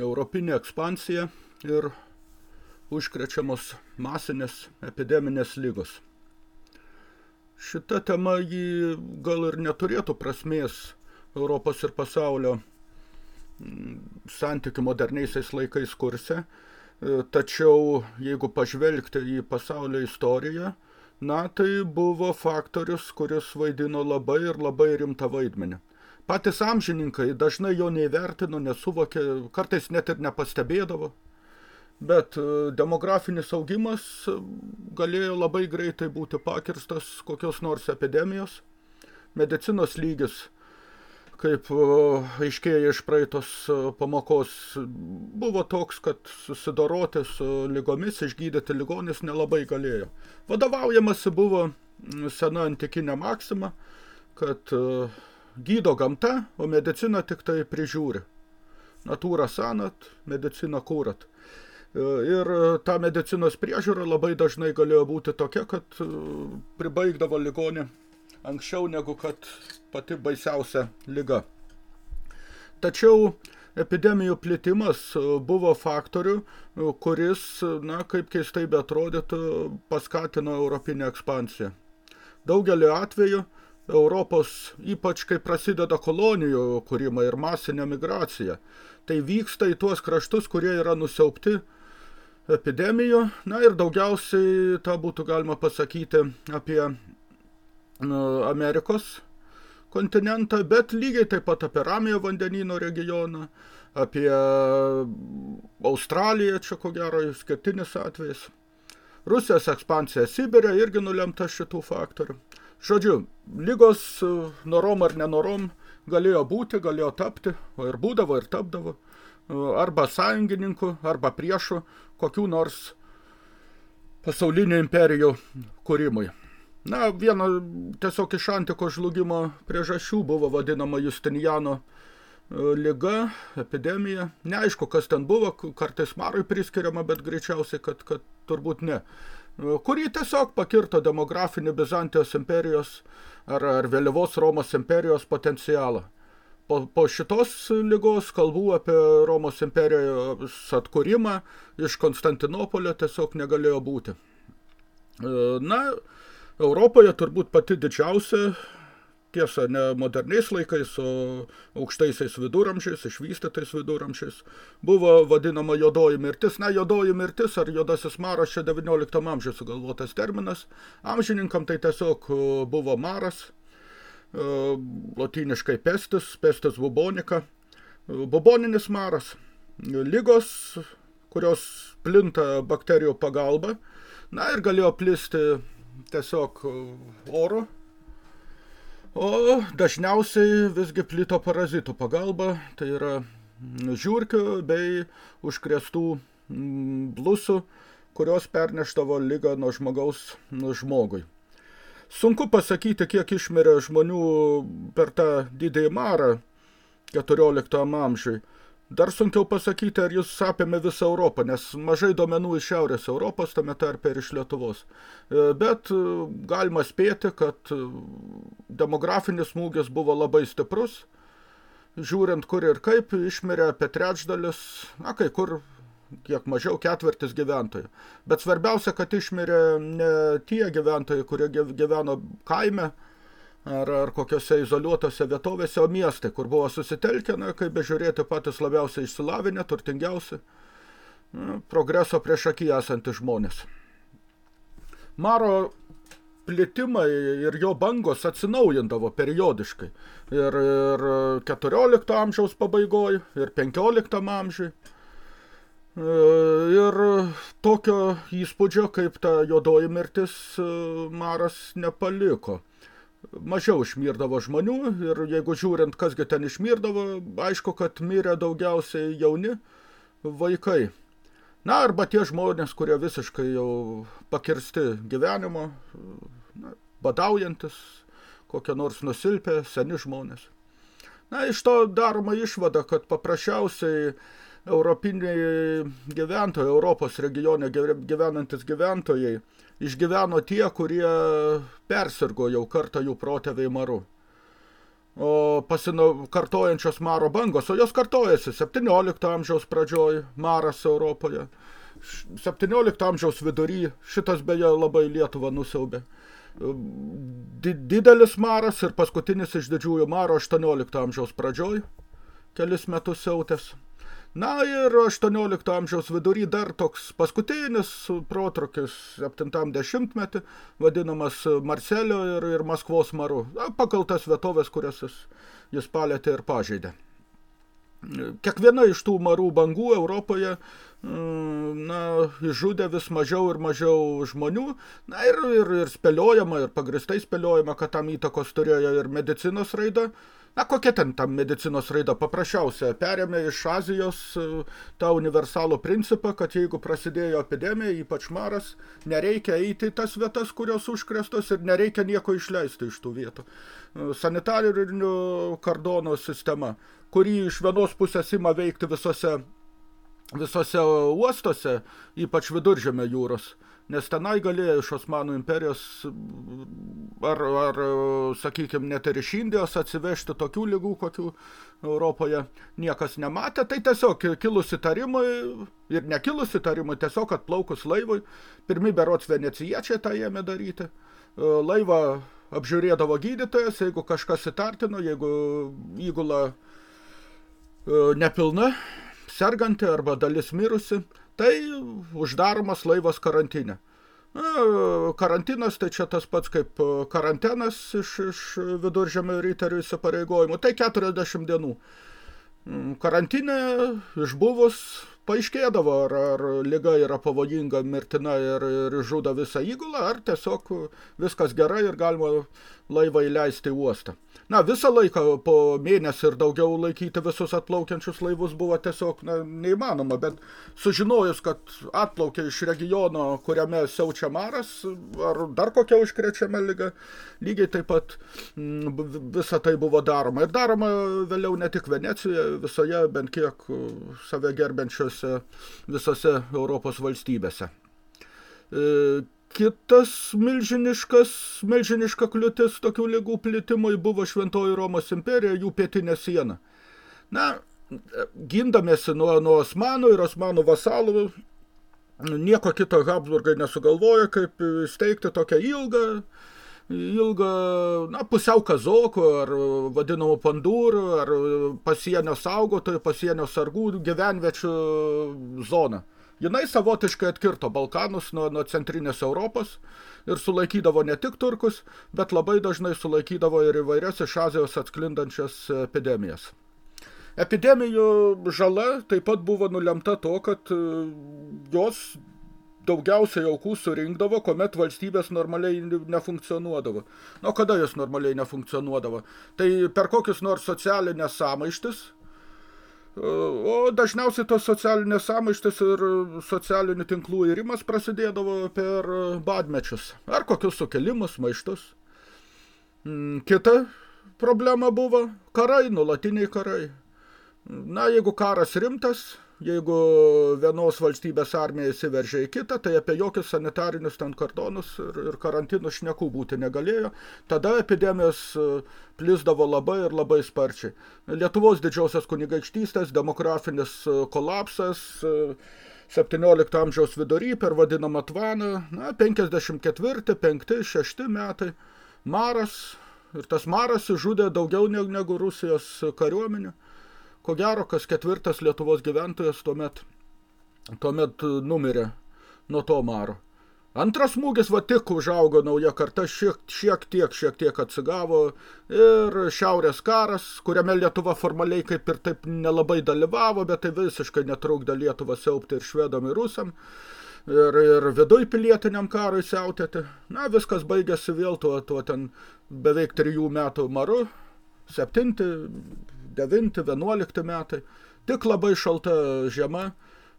europinė ekspansija ir užkrečiamos masinės epideminės lygos. Šita tema jį gal ir neturėtų prasmės Europos ir pasaulio mm, santykių moderniaisiais laikais kurse, e, tačiau jeigu pažvelgti į pasaulio istoriją, na tai buvo faktorius, kuris vaidino labai ir labai rimtą vaidmenį. Patys amžininkai dažnai jo neįvertino, nesuvokė, kartais net ir nepastebėdavo. Bet e, demografinis augimas e, galėjo labai greitai būti pakirstas kokios nors epidemijos. Medicinos lygis, kaip e, aiškėja iš praeitos pamokos, buvo toks, kad susidoroti su lygomis, išgydyti ligonis nelabai galėjo. Vadovaujamasi buvo sena antikinė maksima, kad gydo gamta, o medicina tik tai prižiūri. Natūra sanat, medicina kūrat. E, ir ta medicinos priežiūra labai dažnai galėjo būti tokia, kad e, pribaigdavo ligonį anksčiau negu kad pati baisiausia lyga. Tačiau epidemijų plitimas e, buvo faktorių, kuris, na, kaip keistai betrodytų, paskatino europinę ekspansiją. Daugelį atvejų Europos, ypač kai prasideda kolonijų kūrimai ir masinė migracija. Tai vyksta į tuos kraštus, kurie yra nusiaupti epidemijų. Na ir daugiausiai tą būtų galima pasakyti apie nu, Amerikos kontinentą, bet lygiai taip pat apie Ramiojo vandenyno regioną, apie Australiją, čia ko gero skirtinis atvejis. Rusijos ekspansija Sibirė irgi nulemta šitų faktorių. Žodžiu, lygos e, norom ar nenorom galėjo būti, galėjo tapti, o ir būdavo ir tapdavo, e, arba sąjungininkų, arba priešų, kokių nors pasaulinių imperijų kūrimui. Na, viena tiesiog iš antiko žlugimo priežasčių buvo vadinama Justinijano e, lyga, epidemija. Neaišku, kas ten buvo, kartais marui priskiriama, bet greičiausiai, kad, kad turbūt ne kurį tiesiog pakirto demografinį Bizantijos imperijos ar, ar vėliavos Romos imperijos potencialą. Po, po šitos lygos kalbų apie Romos imperijos atkūrimą iš Konstantinopolio tiesiog negalėjo būti. Na, Europoje turbūt pati didžiausia tiesa, ne moderniais laikais, o aukštaisiais viduramžiais, išvystytais viduramžiais, buvo vadinama jodoji mirtis. Na, jodoji mirtis ar jodasis maras čia 19 amžiuje sugalvotas terminas. Amžininkam tai tiesiog buvo maras, lotyniškai pestis, pestis bubonika, buboninis maras, lygos, kurios plinta bakterijų pagalba, na ir galėjo plisti tiesiog oro, O dažniausiai visgi plito parazitų pagalba, tai yra žiūrkių bei užkrėstų blusų, kurios perneštavo lygą nuo žmogaus žmogui. Sunku pasakyti, kiek išmirė žmonių per tą didįjį marą 14 amžiui. Dar sunkiau pasakyti, ar jis apėmė visą Europą, nes mažai duomenų iš Šiaurės Europos, tame tarpe ir iš Lietuvos. E, bet e, galima spėti, kad e, demografinis smūgis buvo labai stiprus. Žiūrint, kur ir kaip, išmirė apie trečdalis, na, kai kur kiek mažiau ketvirtis gyventojų. Bet svarbiausia, kad išmirė ne tie gyventojai, kurie gyveno kaime, ar, ar kokiose izoliuotose vietovėse, o miestai, kur buvo susitelkę, na, kaip bežiūrėti patys labiausiai išsilavinę, turtingiausi, na, progreso prieš akį esantys žmonės. Maro plitimai ir jo bangos atsinaujindavo periodiškai. Ir, ir 14 amžiaus pabaigoje, ir 15 amžiui. Ir tokio įspūdžio, kaip ta juodoji mirtis, Maras nepaliko mažiau išmirdavo žmonių ir jeigu žiūrint, kasgi ten išmirdavo, aišku, kad mirė daugiausiai jauni vaikai. Na, arba tie žmonės, kurie visiškai jau pakirsti gyvenimo, na, badaujantis, kokie nors nusilpę, seni žmonės. Na, iš to daroma išvada, kad paprasčiausiai europiniai gyventojai, Europos regione gyvenantis gyventojai, išgyveno tie, kurie persirgo jau kartą jų protėviai maru. o pasino kartojančios maro bangos, o jos kartojasi 17 amžiaus pradžioj maras Europoje, 17 amžiaus vidury, šitas beje labai Lietuvą nusiaubė. Didelis maras ir paskutinis iš didžiųjų maro 18 amžiaus pradžioj, kelis metus siautęs. Na ir 18 amžiaus vidury dar toks paskutinis protrukis 70-metį, vadinamas Marselio ir, ir Maskvos maru, na, pagal tas vietovės, kurias jis, jis palėtė ir pažeidė. Kiekviena iš tų marų bangų Europoje mm, na, išžudė vis mažiau ir mažiau žmonių, na ir, ir, ir spėliojama, ir pagristai spėliojama, kad tam įtakos turėjo ir medicinos raida, Na, kokia ten ta medicinos raida? Paprasčiausia, perėmė iš Azijos e, tą universalų principą, kad jeigu prasidėjo epidemija, ypač maras, nereikia eiti į tas vietas, kurios užkrestos ir nereikia nieko išleisti iš tų vietų. E, Sanitarinių kardono sistema, kurį iš vienos pusės ima veikti visose, visose uostuose, ypač viduržėme jūros nes tenai galėjo iš Osmanų imperijos ar, ar sakykime, net ir iš Indijos atsivežti tokių lygų, kokių Europoje niekas nematė. Tai tiesiog kilus įtarimui ir nekilus įtarimui, tiesiog atplaukus laivui, pirmi berots venecijiečiai tą ėmė daryti. Laivą apžiūrėdavo gydytojas, jeigu kažkas įtartino, jeigu įgula e, nepilna, serganti arba dalis mirusi, tai uždaromas laivas karantinė. Na, karantinas tai čia tas pats kaip karantenas iš, iš viduržėmio ryterių įsipareigojimų. Tai 40 dienų. Mm, karantinė išbuvus paaiškėdavo, ar, ar lyga yra pavojinga, mirtina ir, ir žudo visą įgulą, ar tiesiog viskas gerai ir galima laivą įleisti į uostą. Na, visą laiką po mėnesį ir daugiau laikyti visus atplaukiančius laivus buvo tiesiog na, neįmanoma, bet sužinojus, kad atplaukia iš regiono, kuriame siaučia maras, ar dar kokia užkrečiama lyga, lygiai taip pat mm, visa tai buvo daroma. Ir daroma vėliau ne tik Venecijoje, visoje bent kiek save gerbiančiose visose Europos valstybėse. E, Kitas milžiniškas, milžiniška kliūtis tokių lygų plitimui buvo Šventoji Romos imperija, jų pietinė siena. Na, gindamėsi nuo, nuo Osmanų ir Osmanų vasalų, nieko kito Habsburgai nesugalvoja, kaip steigti tokią ilgą, ilgą, na, pusiau kazokų, ar vadinamų pandūrų, ar pasienio saugotojų, pasienio sargų gyvenviečių zoną. Jinai savotiškai atkirto Balkanus nuo, nuo centrinės Europos ir sulaikydavo ne tik turkus, bet labai dažnai sulaikydavo ir įvairias iš Azijos atsklindančias epidemijas. Epidemijų žala taip pat buvo nulemta to, kad e, jos daugiausiai aukų surinkdavo, kuomet valstybės normaliai nefunkcionuodavo. Nu, kada jos normaliai nefunkcionuodavo? Tai per kokius nors socialinės samaištis, O dažniausiai tos socialinės samaištis ir socialinių tinklų įrimas prasidėdavo per badmečius ar kokius sukelimus, maištus. Mm, kita problema buvo karai, nulatiniai karai. Na, jeigu karas rimtas, Jeigu vienos valstybės armija įsiveržė į kitą, tai apie jokius sanitarinius ten kardonus ir, ir karantinus šnekų būti negalėjo. Tada epidemijos e, plisdavo labai ir labai sparčiai. Lietuvos didžiausias kunigaikštystės, demografinis e, kolapsas, 17 e, amžiaus vidury per vadinamą tvaną, na, 54, 5, 6 metai, maras, ir tas maras žudė daugiau negu Rusijos kariuomenė ko gero, kas ketvirtas Lietuvos gyventojas tuomet, tuomet numirė nuo to maro. Antras smūgis va tik užaugo nauja karta, šiek, šiek tiek, šiek tiek atsigavo ir šiaurės karas, kuriame Lietuva formaliai kaip ir taip nelabai dalyvavo, bet tai visiškai netrukdė Lietuvą siaupti ir švedam ir rusam ir, ir viduj pilietiniam karui siautėti. Na, viskas baigėsi vėl tuo, tuo ten beveik trijų metų maru, septinti, 9-11 metai, tik labai šalta žiema,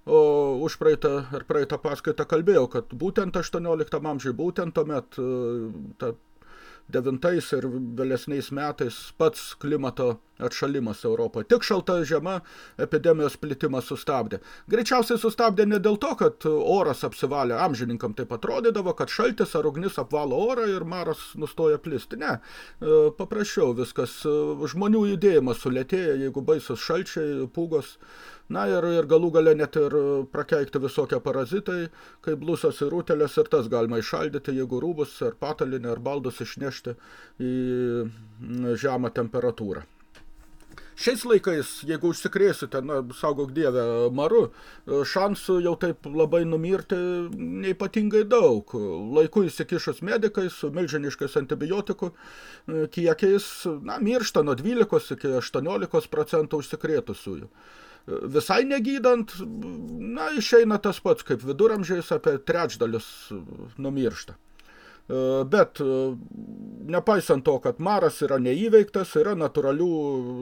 o už praeitą ar praeitą paskaitą kalbėjau, kad būtent 18 amžiui, būtent tuomet e, ta devintais ir vėlesniais metais pats klimato atšalimas Europoje. Tik šalta žiema epidemijos plitimą sustabdė. Greičiausiai sustabdė ne dėl to, kad oras apsivalė, amžininkam taip atrodydavo, kad šaltis ar ugnis apvalo orą ir maras nustoja plisti. Ne, e, paprasčiau viskas. Žmonių judėjimas sulėtėja, jeigu baisus šalčiai, pūgos, Na ir, ir galų gale net ir prakeikti visokie parazitai, kaip blusas ir rūtelės, ir tas galima išaldyti, jeigu rūbus ar patalinį ar baldus išnešti į žemą temperatūrą. Šiais laikais, jeigu užsikrėsite, na, saugok dievę, maru, šansų jau taip labai numirti neipatingai daug. Laiku įsikišus medikai su milžiniškais antibiotikų kiekiais, na, miršta nuo 12 iki 18 procentų užsikrėtusiųjų visai negydant, na, išeina tas pats, kaip viduramžiais apie trečdalis numiršta. E, bet e, nepaisant to, kad maras yra neįveiktas, yra natūralių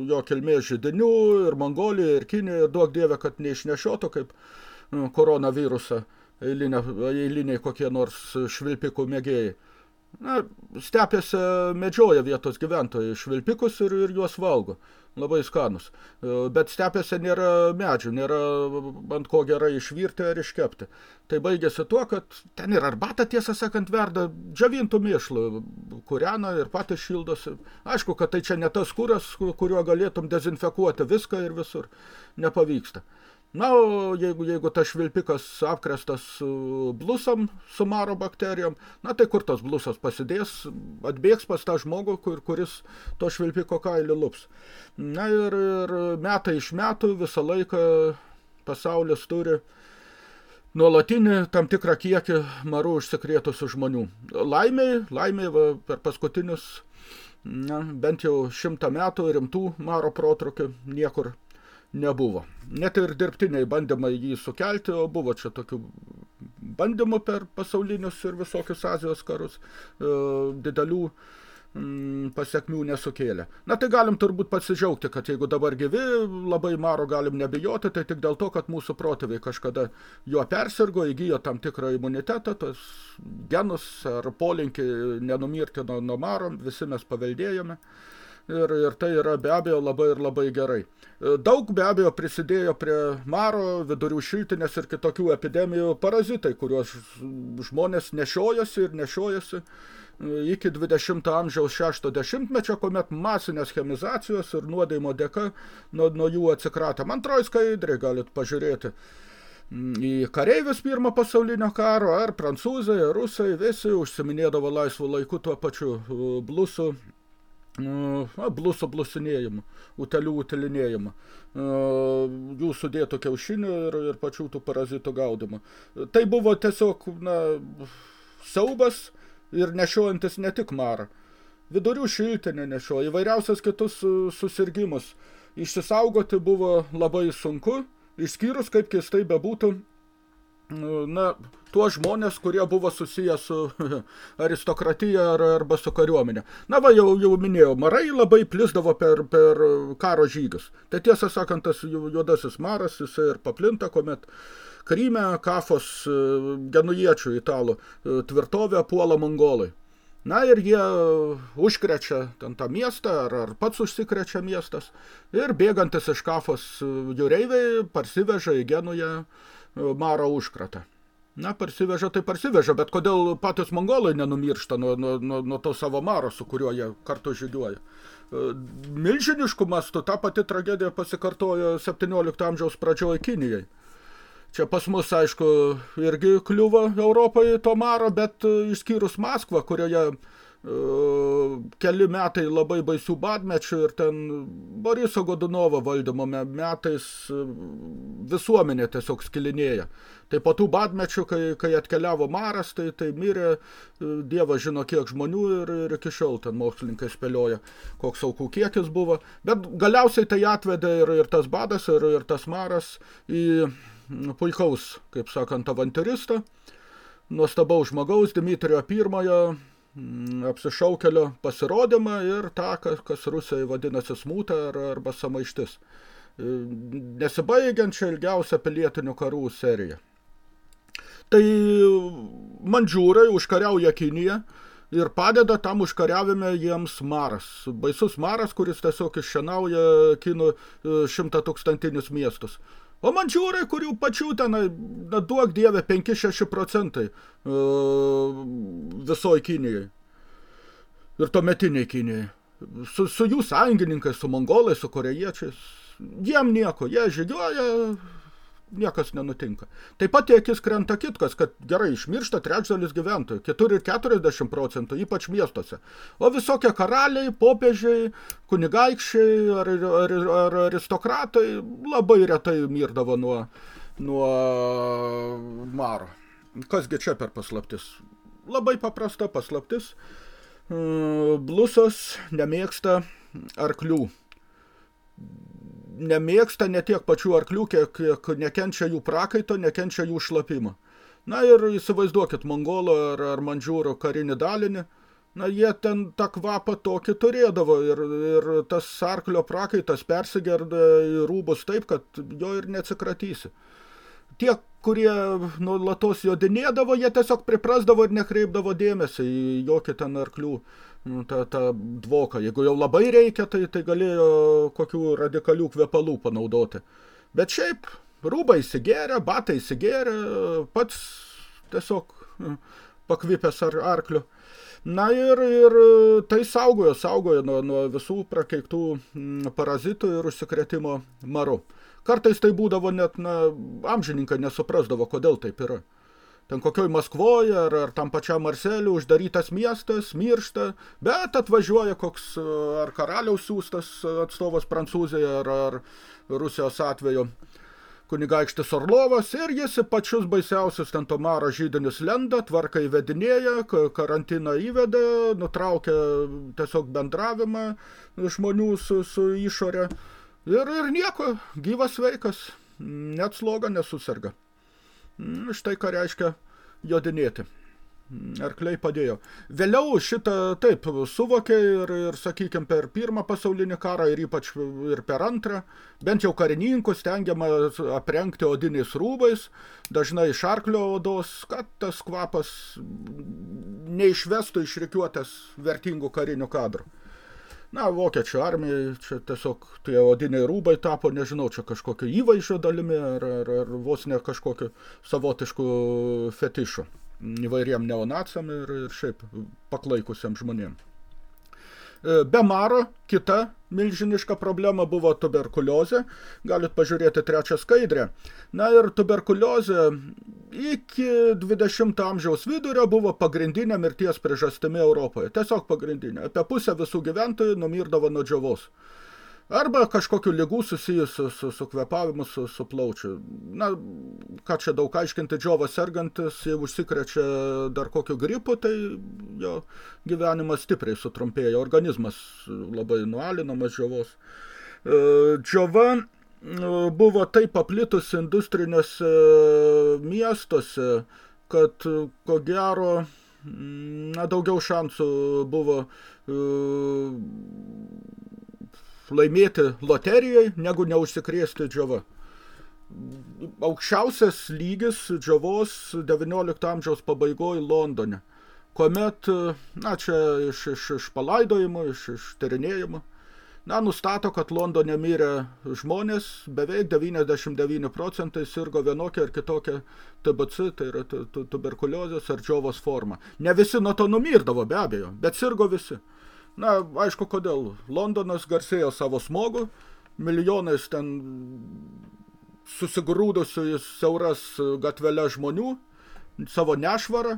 jo kilmės žydinių ir Mongolijoje, ir Kinijoje, duok dievė, kad neišnešiotų kaip e, koronavirusą eilinė, eiliniai kokie nors švilpikų mėgėjai. Na, stepėse medžioja vietos gyventojai švilpikus ir, ir juos valgo. Labai skanus. E, bet stepėse nėra medžių, nėra ant ko gerai išvirti ar iškepti. Tai baigėsi tuo, kad ten ir arbata, tiesą sakant, verda džiavintų mėšlų, kuriana ir patys šildosi. Aišku, kad tai čia ne tas kuras, kuriuo galėtum dezinfekuoti viską ir visur. Nepavyksta. Na, o jeigu, jeigu tas švilpikas apkrestas blusam su maro bakterijom, na tai kur tas blusas pasidės, atbėgs pas tą žmogų, kur, kuris to švilpiko kailį lups. Na ir, ir metai iš metų visą laiką pasaulis turi nuolatinį tam tikrą kiekį marų užsikrėtusių žmonių. Laimiai, laimiai va, per paskutinius na, bent jau šimtą metų rimtų maro protrukių niekur nebuvo. Net ir dirbtiniai bandymai jį sukelti, o buvo čia tokių bandymų per pasaulinius ir visokius Azijos karus, e, didelių mm, pasiekmių nesukėlė. Na tai galim turbūt pasidžiaugti, kad jeigu dabar gyvi, labai maro galim nebijoti, tai tik dėl to, kad mūsų protėviai kažkada juo persirgo, įgyjo tam tikrą imunitetą, tos genus ar polinkį nenumirti nuo, nuo maro, visi mes paveldėjome ir, ir tai yra be abejo labai ir labai gerai. E, daug be abejo prisidėjo prie maro, vidurių šiltinės ir kitokių epidemijų parazitai, kuriuos žmonės nešiojasi ir nešiojasi e, iki 20 amžiaus 60-mečio, kuomet masinės chemizacijos ir nuodėjimo dėka nuo, nuo jų atsikratėm. Antroji skaidrė galit pažiūrėti į kareivius pirmo pasaulinio karo, ar prancūzai, ar rusai, visi užsiminėdavo laisvų laikų tuo pačiu e, blusų na, bluso blusinėjimu, utelių utelinėjimu, jų sudėtų kiaušinių ir, ir pačių tų parazitų gaudimą. Tai buvo tiesiog na, siaubas ir nešiojantis ne tik marą. Vidurių šiltinę nešioja, įvairiausias kitus susirgymus. Išsisaugoti buvo labai sunku, išskyrus, kaip keistai bebūtų, na, tuos žmonės, kurie buvo susiję su aristokratija ar, arba su kariuomenė. Na va, jau, jau minėjau, marai labai plisdavo per, per karo žygius. Tai tiesą sakant, tas juodasis maras, jisai ir paplinta, kuomet Kryme, Kafos e, genujiečių italų e, tvirtovę puola mongolai. Na ir jie užkrečia ten tą miestą, ar, ar pats užsikrečia miestas, ir bėgantis iš Kafos e, jūreiviai parsiveža į Genują maro užkratą. Na, parsiveža, tai parsiveža, bet kodėl patys mongolai nenumiršta nuo, nuo, nuo, nuo to savo maro, su kuriuo jie kartu žygiuoja. E, milžiniškų mastų ta pati tragedija pasikartojo 17 amžiaus pradžioje Kinijai. Čia pas mus, aišku, irgi kliuvo Europai to maro, bet išskyrus Maskvą, kurioje keli metai labai baisių badmečių ir ten Boriso Godunovo valdymo metais visuomenė tiesiog skilinėja. Tai po tų badmečių, kai, kai atkeliavo maras, tai, tai mirė Dievas žino kiek žmonių ir, ir iki šiol ten mokslininkai spėlioja, koks aukų kiekis buvo. Bet galiausiai tai atvedė ir, ir tas badas, ir, ir tas maras į puikaus, kaip sakant, avanturistą, nuostabaus žmogaus Dimitrijo pirmojo apsišaukelio pasirodymą ir tą, kas Rusijai vadinasi smūtą arba samaištis. E, nesibaigiančią ilgiausią pilietinių karų seriją. Tai mandžiūrai užkariauja Kiniją ir padeda tam užkariavime jiems maras. Baisus maras, kuris tiesiog iššienauja kinų e, šimta tūkstantinius miestus. O mandžiūrai, kurių pačių ten, na, duok dievė, 5-6 procentai uh, visoji Kinijai. Ir tuometiniai Kinijai. Su, su jų sąjungininkais, su mongolais, su korejiečiais. Jiem nieko, jie žygioja, niekas nenutinka. Taip pat į akis krenta kitkas, kad gerai išmiršta trečdalis gyventojų, kitur ir 40 procentų, ypač miestuose. O visokie karaliai, popiežiai, kunigaikščiai ar, ar, ar aristokratai labai retai mirdavo nuo, nuo maro. Kasgi čia per paslaptis? Labai paprasta paslaptis. Blusos nemėgsta arklių nemėgsta ne tiek pačių arklių, kiek, kiek nekenčia jų prakaito, nekenčia jų šlapimo. Na ir įsivaizduokit mongolo ar, ar mandžiūro karinį dalinį, na jie ten tą kvapą tokį turėdavo ir, ir tas arklio prakaitas persigerdė į rūbus taip, kad jo ir neatsikratysi. Tie, kurie nuolatos jodinėdavo, jie tiesiog priprasdavo ir nekreipdavo dėmesį į jokį ten arklių Nu, tą, tą dvoką. Jeigu jau labai reikia, tai, tai galėjo kokių radikalių kvepalų panaudoti. Bet šiaip, rūbai įsigėrė, batai įsigėrė, pats tiesiog hm, pakvipęs ar arkliu. Na ir, ir tai saugojo, saugojo nuo, nuo visų prakeiktų hm, parazitų ir užsikrėtimo maru. Kartais tai būdavo net, na, amžininkai nesuprasdavo, kodėl taip yra ten kokioj Maskvoje ar, ar tam pačiam Marseliu uždarytas miestas, miršta, bet atvažiuoja koks ar karaliaus siūstas atstovas Prancūzijoje ar, ar Rusijos atveju kunigaikštis Orlovas ir jis į pačius baisiausius ten to maro žydinius lenda, tvarką įvedinėja, karantiną įveda, nutraukia tiesiog bendravimą žmonių su, su išorė ir, ir nieko, gyvas sveikas, net sloga nesusirga. Mm, štai ką reiškia jodinėti. Mm, arkliai padėjo. Vėliau šitą taip suvokė ir, ir sakykime, per pirmą pasaulinį karą ir ypač ir per antrą, bent jau karininkus stengiama aprengti odiniais rūbais, dažnai iš arklio odos, kad tas kvapas neišvestų išrikiuotės vertingų karinių kadrų. Na, vokiečių armijai čia tiesiog tie odiniai rūbai tapo, nežinau, čia kažkokio įvaizdžio dalimi ar, ar, ar vos ne kažkokiu savotišku fetišu įvairiem neonaciam ir, ir šiaip paklaikusiam žmonėm. E, be maro kita milžiniška problema buvo tuberkuliozė. Galit pažiūrėti trečią skaidrę. Na ir tuberkuliozė iki 20 amžiaus vidurio buvo pagrindinė mirties priežastimi Europoje. Tiesiog pagrindinė. Apie pusę visų gyventojų numirdavo nuo džiovos. Arba kažkokių lygų susijusių su, su kvepavimu, su, su plaučiu. Na, ką čia daug aiškinti, džiovas sergantis, jeigu užsikrečia dar kokiu gripu, tai jo gyvenimas stipriai sutrumpėja, organizmas labai nualinamas džiovos. E, džiova e, buvo taip paplitusi industrinėse miestuose, kad ko gero na, daugiau šansų buvo uh, laimėti loterijai, negu neužsikrėsti džiova. Aukščiausias lygis džiovos 19 amžiaus pabaigoje Londone, kuomet, na čia iš, iš, iš palaidojimo, iš, iš tyrinėjimo, na, nustato, kad Londone mirė žmonės, beveik 99 procentai sirgo vienokia ar kitokia TBC, tai yra tuberkuliozės ar džiovos forma. Ne visi nuo to numirdavo, be abejo, bet sirgo visi. Na, aišku, kodėl. Londonas garsėjo savo smogu, milijonais ten susigrūdusių į siauras gatvelės žmonių, savo nešvarą,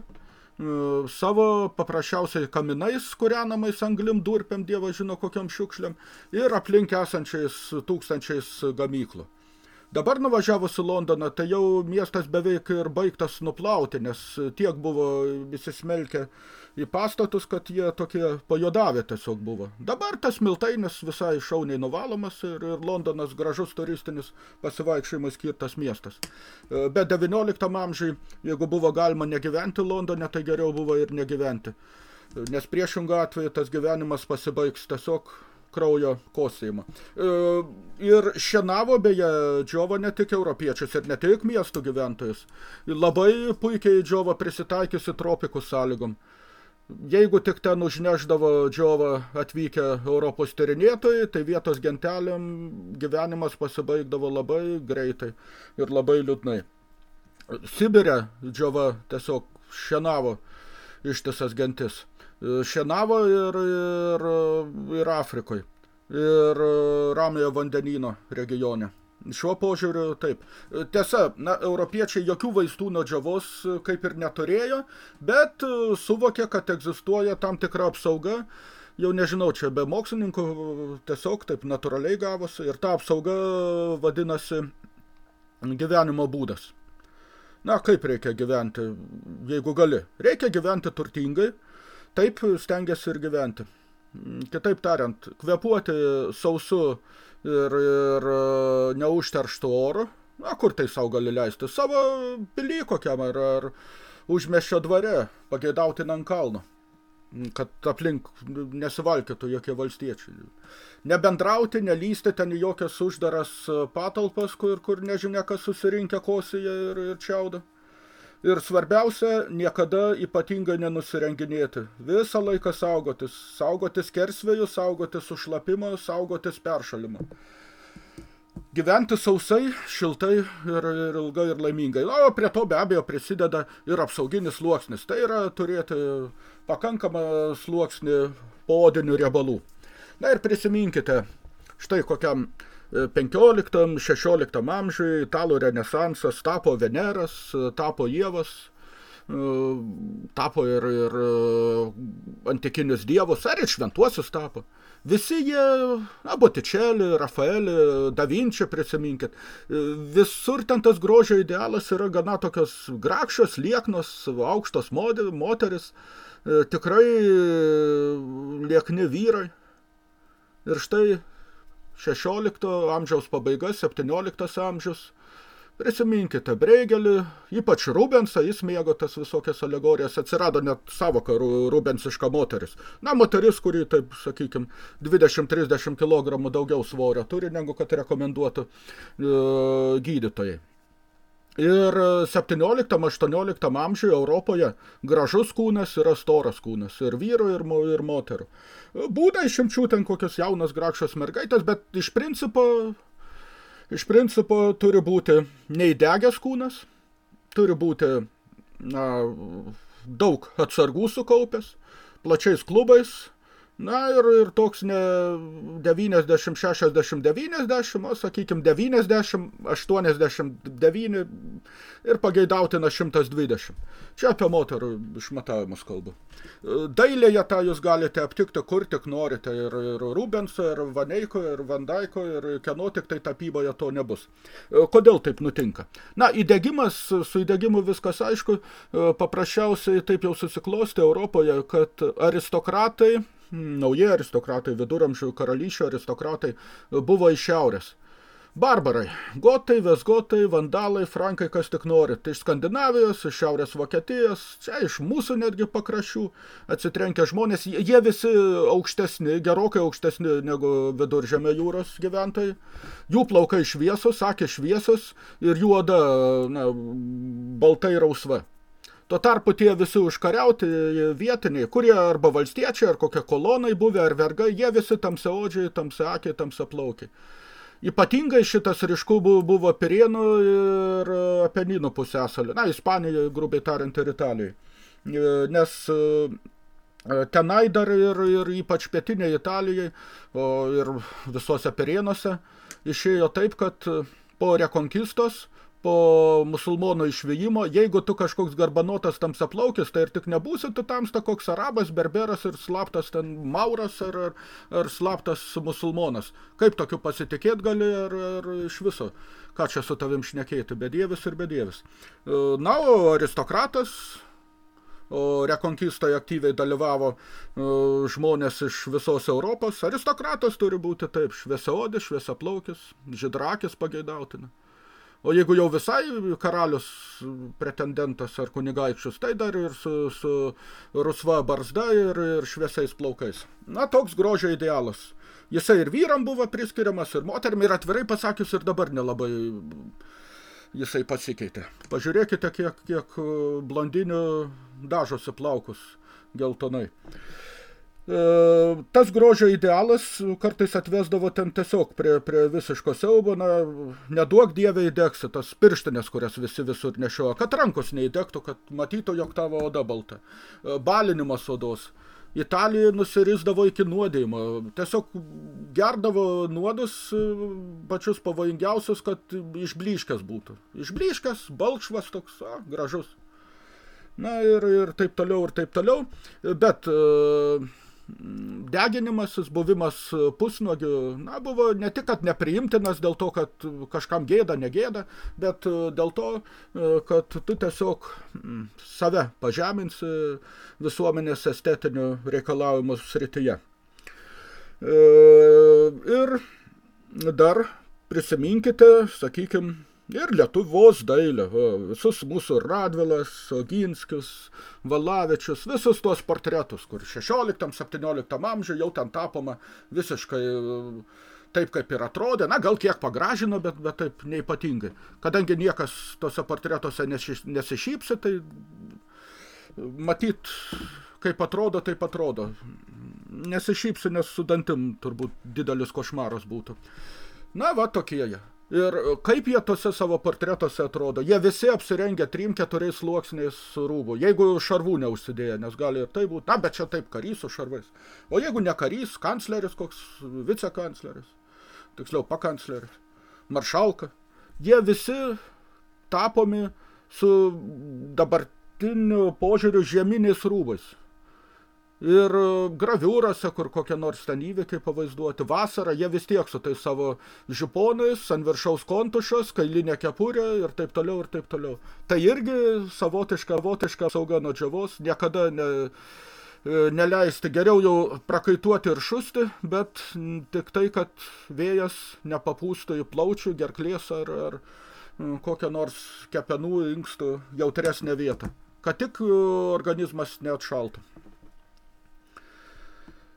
savo paprasčiausiai kaminais kūrenamais anglim, durpiam, dievas žino kokiam šiukšliam, ir aplink esančiais tūkstančiais gamyklų. Dabar nuvažiavus į Londoną, tai jau miestas beveik ir baigtas nuplauti, nes tiek buvo įsismelkę į pastatus, kad jie tokie pajodavę tiesiog buvo. Dabar tas miltainis visai šauniai nuvalomas ir, ir Londonas gražus turistinis pasivaikščiojimas skirtas miestas. E, bet 19 amžiai, jeigu buvo galima negyventi Londone, tai geriau buvo ir negyventi. Nes priešingų atveju tas gyvenimas pasibaigs tiesiog kraujo kosėjimą. E, ir šienavo beje džiova ne tik europiečius ir ne tik miestų gyventojus. Labai puikiai džiova prisitaikiusi tropikų sąlygom. Jeigu tik ten užneždavo džiovą atvykę Europos tyrinėtojai, tai vietos gentelėm gyvenimas pasibaigdavo labai greitai ir labai liūdnai. Sibirė džiova tiesiog šienavo ištisas gentis. Šienavo ir, ir, ir Afrikoje, ir Ramiojo vandenyno regione. Šiuo požiūriu taip. Tiesa, na, europiečiai jokių vaistų nuo džiavos kaip ir neturėjo, bet suvokė, kad egzistuoja tam tikra apsauga. Jau nežinau, čia be mokslininkų tiesiog taip natūraliai gavosi. Ir ta apsauga vadinasi gyvenimo būdas. Na, kaip reikia gyventi, jeigu gali. Reikia gyventi turtingai, taip stengiasi ir gyventi. Kitaip tariant, kvepuoti sausu ir, ir e, neužterštų oro. Na, kur tai savo gali leisti? Savo pilį kokiam ar, ar užmeščio dvare, pageidauti ant kalno kad aplink nesivalkytų jokie valstiečiai. Nebendrauti, nelysti ten į jokias uždaras patalpas, kur, kur nežinia, kas susirinkę kosyje ir, ir čiauda. Ir svarbiausia, niekada ypatingai nenusirenginėti. Visą laiką saugotis. Saugotis kersvėjų, saugotis užšlapimo, saugotis peršalimo. Gyventi sausai, šiltai ir, ir ilgai ir laimingai. O prie to be abejo prisideda ir apsauginis sluoksnis. Tai yra turėti pakankamą sluoksnį podinių riebalų. Na ir prisiminkite, štai kokiam 15-16 amžiui italų renesansas tapo Veneras, tapo Dievas, tapo ir, ir antikinius dievus, ar ir šventuosius tapo. Visi jie, na, Botičelį, Rafaelį, Da Vinci, prisiminkit, visur ten tas grožio idealas yra gana tokios grakščios, lieknos, aukštos moteris, tikrai liekni vyrai. Ir štai 16 amžiaus pabaiga, 17 amžius. Prisiminkite Breigelį, ypač Rubensą, jis mėgo tas visokias alegorijas, atsirado net savoka rubensiška moteris. Na, moteris, kuri, taip, sakykime, 20-30 kg daugiau svorio turi, negu kad rekomenduotų e, gydytojai. Ir 17-18 amžiuje Europoje gražus kūnas yra storas kūnas, ir vyro, ir, ir moterų. Būna išimčių ten kokios jaunas grakščios mergaitės, bet iš principo, iš principo turi būti neįdegęs kūnas, turi būti na, daug atsargų sukaupęs, plačiais klubais, Na ir, ir toks ne 90, 60, 90, o sakykim 90, 89 ir pageidautina 120. Čia apie moterų išmatavimus kalbu. Dailėje tą jūs galite aptikti kur tik norite, ir, ir Rubenso, ir Vaneiko, ir Vandaiko, ir kieno tik tai tapyboje to nebus. Kodėl taip nutinka? Na, įdegimas, su įdegimu viskas aišku, paprasčiausiai taip jau susiklosti Europoje, kad aristokratai nauji aristokratai, viduramžių karalyšio aristokratai buvo iš šiaurės. Barbarai, gotai, vesgotai, vandalai, frankai, kas tik nori. Tai iš Skandinavijos, iš Šiaurės Vokietijos, čia iš mūsų netgi pakraščių atsitrenkę žmonės. Jie visi aukštesni, gerokai aukštesni negu viduržemio jūros gyventojai. Jų plaukai šviesos, sakė šviesos ir jų oda na, baltai rausva. Tuo tarpu tie visi užkariauti vietiniai, kurie arba valstiečiai, ar kokie kolonai buvę, ar vergai, jie visi tamsiaodžiai, tamsiakiai, tamsiaplaukiai. Ypatingai šitas ryškų buvo Pirienų ir Apeninų pusėsalį, na, Ispanijoje, grubiai tariant, ir Italijoje. Nes tenai dar ir, ir ypač pietinėje Italijai, o ir visose Pirienuose išėjo taip, kad po rekonkistos po musulmonų išvijimo, jeigu tu kažkoks garbanotas tamsaplaukis, tai ir tik nebūsi tu tamsta koks arabas, berberas ir slaptas ten mauras ar, ar, ar slaptas musulmonas. Kaip tokiu pasitikėt gali ar, ar iš viso? Ką čia su tavim šnekėti? Bedievis ir bedievis. E, na, o aristokratas, o rekonkistoje aktyviai dalyvavo uh, žmonės iš visos Europos. Aristokratas turi būti taip, šviesiaodis, šviesiaplaukis, židrakis pageidautina. O jeigu jau visai karalius pretendentas ar kunigaičius, tai dar ir su, su rusva barzda ir, ir šviesiais plaukais. Na, toks grožio idealas. Jisai ir vyram buvo priskiriamas, ir moterim, ir atvirai pasakius, ir dabar nelabai jisai pasikeitė. Pažiūrėkite, kiek, kiek blondinių dažosi plaukus. geltonai. E, tas grožio idealas kartais atvesdavo ten tiesiog prie, prie visiško siaubo, na, neduok dievė įdegsi tas pirštinės, kurias visi visur nešioja, kad rankos neįdegtų, kad matytų, jog tavo oda balta. E, balinimas odos. Italija nusirisdavo iki nuodėjimo. Tiesiog gerdavo nuodus e, pačius pavojingiausius, kad išbliškęs būtų. Išbliškęs, balkšvas toks, a, gražus. Na ir, ir taip toliau, ir taip toliau. Bet uh, deginimasis, buvimas pusnuogiu, na, buvo ne tik, kad nepriimtinas dėl to, kad kažkam gėda, negėda, bet dėl to, kad tu tiesiog save pažeminsi visuomenės estetinių reikalavimų srityje. Ir dar prisiminkite, sakykime, Ir Lietuvos dailė, visus mūsų Radvilas, Oginskis, Valavičius, visus tuos portretus, kur 16-17 amžiuje jau ten tapoma visiškai taip, kaip ir atrodė, na, gal kiek pagražino, bet, bet taip neipatingai. Kadangi niekas tose portretuose nesišypsi, tai matyt, kaip atrodo, taip atrodo. Nesišypsi, nes su dantim turbūt didelis košmaras būtų. Na, va, tokie jie. Ir kaip jie tose savo portretuose atrodo? Jie visi apsirengę trim keturiais sluoksniais rūbų. Jeigu šarvų neužsidėję, nes gali ir tai būti. Na, bet čia taip karys su šarvais. O jeigu ne karys, kancleris koks, vicekancleris, tiksliau pakancleris, maršalka. Jie visi tapomi su dabartiniu požiūriu žeminiais rūbais. Ir e, graviūrose, kur kokie nors ten įvykiai pavaizduoti, vasarą jie vis tiek su tais savo žiponais, ant viršaus kontušas, kailinė kepurė ir taip toliau ir taip toliau. Tai irgi savotiška, savotiška sauga nuo džiavos, niekada ne, e, neleisti, geriau jau prakaituoti ir šusti, bet tik tai, kad vėjas nepapūstų į plaučių, gerklės ar, ar kokią nors kepenų inkstų jautresnę vietą, kad tik organizmas neatšaltų.